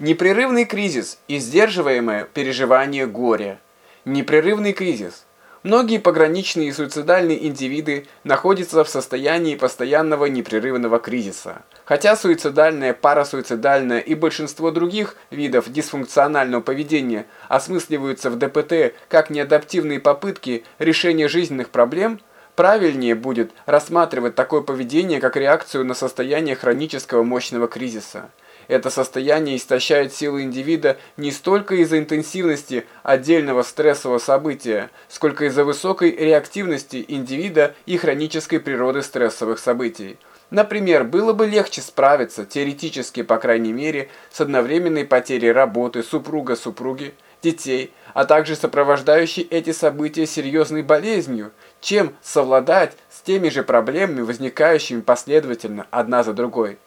Непрерывный кризис и сдерживаемое переживание горя. Непрерывный кризис. Многие пограничные и суицидальные индивиды находятся в состоянии постоянного непрерывного кризиса. Хотя суицидальное, парасуицидальное и большинство других видов дисфункционального поведения осмысливаются в ДПТ как неадаптивные попытки решения жизненных проблем, правильнее будет рассматривать такое поведение как реакцию на состояние хронического мощного кризиса. Это состояние истощает силы индивида не столько из-за интенсивности отдельного стрессового события, сколько из-за высокой реактивности индивида и хронической природы стрессовых событий. Например, было бы легче справиться, теоретически по крайней мере, с одновременной потерей работы, супруга-супруги, детей, а также сопровождающей эти события серьезной болезнью, чем совладать с теми же проблемами, возникающими последовательно одна за другой.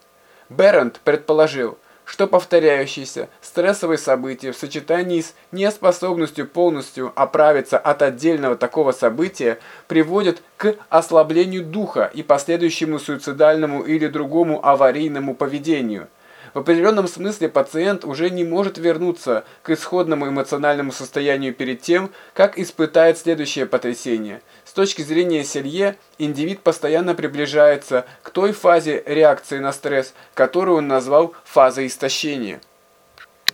Берент предположил, что повторяющиеся стрессовые события в сочетании с неспособностью полностью оправиться от отдельного такого события приводят к ослаблению духа и последующему суицидальному или другому аварийному поведению – в определенном смысле пациент уже не может вернуться к исходному эмоциональному состоянию перед тем, как испытает следующее потрясение. С точки зрения Селье, индивид постоянно приближается к той фазе реакции на стресс, которую он назвал фазой истощения.